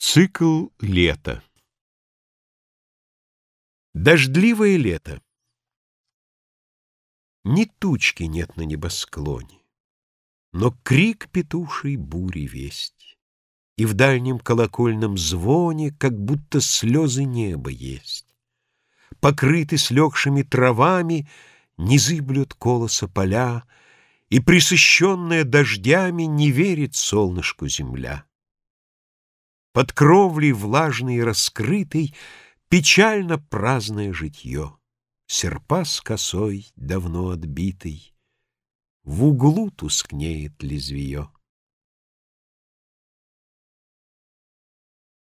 Цикл лета Дождливое лето. Ни тучки нет на небосклоне, Но крик петушей бури весть, И в дальнем колокольном звоне Как будто слезы неба есть. Покрыты слегшими травами Не зыблют колоса поля, И присыщенная дождями Не верит солнышку земля. Под кровлей влажной и раскрытой Печально праздное житье. Серпа с косой, давно отбитый, В углу тускнеет лезвие.